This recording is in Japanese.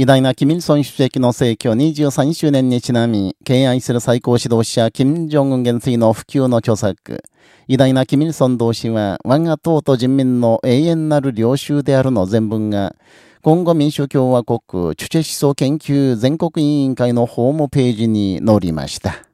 偉大なキミルソン主席の逝去23周年にちなみ、敬愛する最高指導者、キム・ジョンウン元帥の普及の著作、偉大なキミルソン同士は、我が党と人民の永遠なる領袖であるの全文が、今後民主共和国、チュチェ思想研究全国委員会のホームページに載りました。